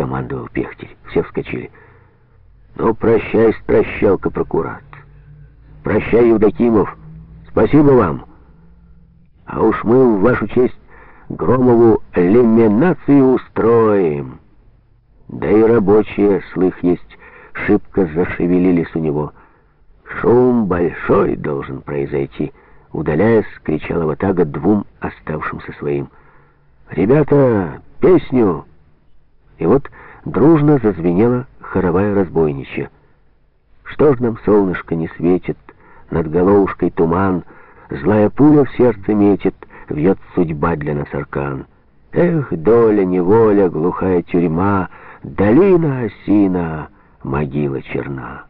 скомандовал Пехтель. Все вскочили. «Ну, прощай, стращалка, прокурат. Прощай, Евдокимов. Спасибо вам. А уж мы в вашу честь Громову лиминацию устроим». Да и рабочие, слых есть, шибко зашевелились у него. «Шум большой должен произойти», — удаляясь, кричала Ватага двум оставшимся своим. «Ребята, песню!» И вот дружно зазвенела хоровая разбойничья. Что ж нам солнышко не светит, над головушкой туман, Злая пуля в сердце метит, вьет судьба для нас аркан. Эх, доля, неволя, глухая тюрьма, Долина осина, могила черна.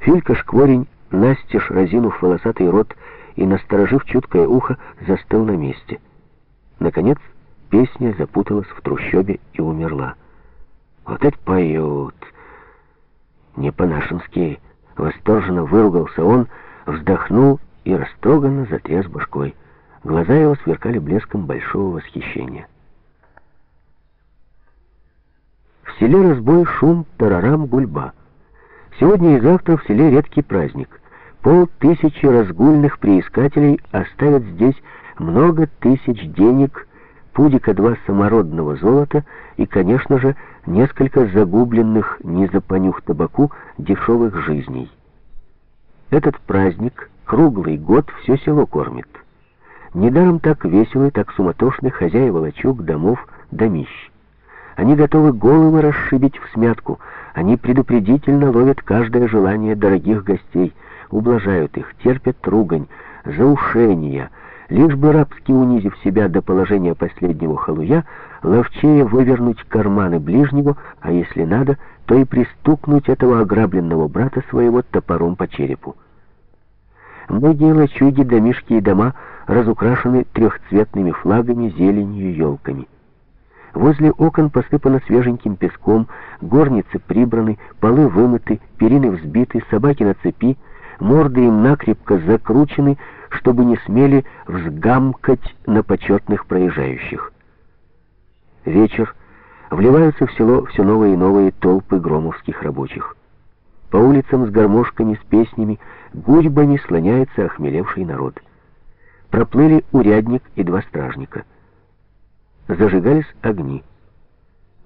Филька Шкворень, настежь разинув волосатый рот и насторожив чуткое ухо, застыл на месте. Наконец, песня запуталась в трущобе и умерла. Вот это поют! Не по-нашенски. Восторженно выругался он, вздохнул и растроганно затряс башкой. Глаза его сверкали блеском большого восхищения. В селе разбой, шум, тарарам, гульба. Сегодня и завтра в селе редкий праздник. Полтысячи разгульных приискателей оставят здесь много тысяч денег, пудика-два самородного золота и, конечно же, несколько загубленных не за табаку дешевых жизней. Этот праздник круглый год все село кормит. Недаром так весело и так суматошны хозяева лачуг, домов, домищ. Они готовы головы расшибить в смятку. Они предупредительно ловят каждое желание дорогих гостей, ублажают их, терпят ругань, заушения, лишь бы рабски унизив себя до положения последнего халуя, ловчее вывернуть карманы ближнего, а если надо, то и пристукнуть этого ограбленного брата своего топором по черепу. Многие лачуги, домишки и дома разукрашены трехцветными флагами, зеленью, елками. Возле окон посыпано свеженьким песком, горницы прибраны, полы вымыты, перины взбиты, собаки на цепи, морды им накрепко закручены, чтобы не смели взгамкать на почетных проезжающих. Вечер. Вливаются в село все новые и новые толпы громовских рабочих. По улицам с гармошками, с песнями, гурьбами слоняется охмелевший народ. Проплыли урядник и два стражника — зажигались огни.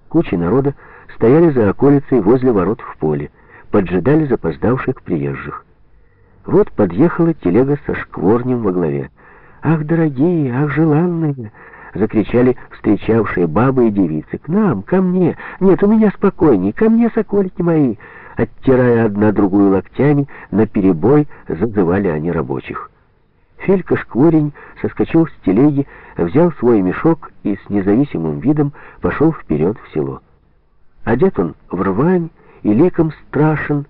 Кучи народа стояли за околицей возле ворот в поле, поджидали запоздавших приезжих. Вот подъехала телега со шкворнем во главе. «Ах, дорогие, ах, желанные!» — закричали встречавшие бабы и девицы. «К нам, ко мне! Нет, у меня спокойней! Ко мне, сокольки мои!» Оттирая одна другую локтями, на перебой зазывали они рабочих. Фелька Шкворень соскочил с телеги, взял свой мешок и с независимым видом пошел вперед в село. Одет он в рвань и ликом страшен,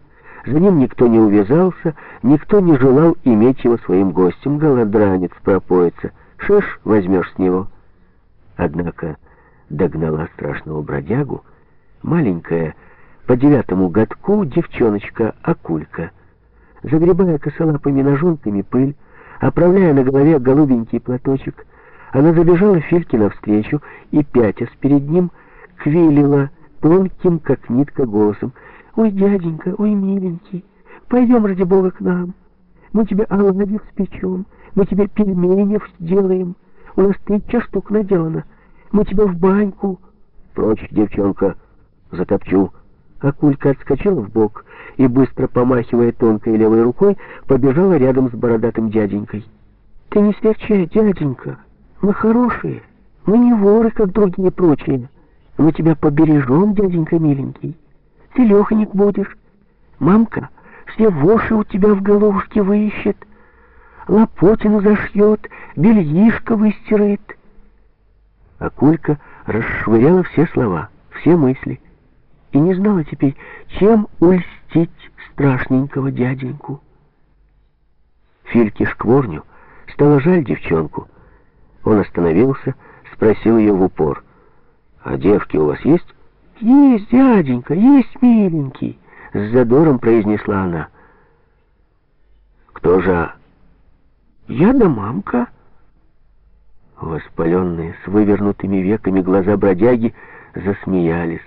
за ним никто не увязался, никто не желал иметь его своим гостем, голодранец пропоится, шиш возьмешь с него. Однако догнала страшного бродягу маленькая по девятому годку девчоночка Акулька, загребая косолапыми ножонками пыль, Оправляя на голове голубенький платочек, она забежала Фильке навстречу и, пятясь перед ним, квилила тонким, как нитка, голосом. «Ой, дяденька, ой, миленький, пойдем, ради бога, к нам. Мы тебе оладьев спечем, мы тебе пельменев сделаем. У нас тысяча штук наделано. Мы тебя в баньку». «Прочь, девчонка, затопчу». Акулька отскочила в бок и, быстро помахивая тонкой левой рукой, побежала рядом с бородатым дяденькой. «Ты не серчай, дяденька, мы хорошие, мы не воры, как другие прочие. Мы тебя побережем, дяденька миленький. Ты леханик будешь. Мамка все воши у тебя в головушке выищет, лопотину зашьет, бельишко выстирает». Акулька расшвыряла все слова, все мысли — и не знала теперь, чем ульстить страшненького дяденьку. Фильке Шкворню стало жаль девчонку. Он остановился, спросил ее в упор. «А девки у вас есть?» «Есть, дяденька, есть, миленький», — с задором произнесла она. «Кто же?» «Я да мамка». Воспаленные, с вывернутыми веками глаза бродяги засмеялись.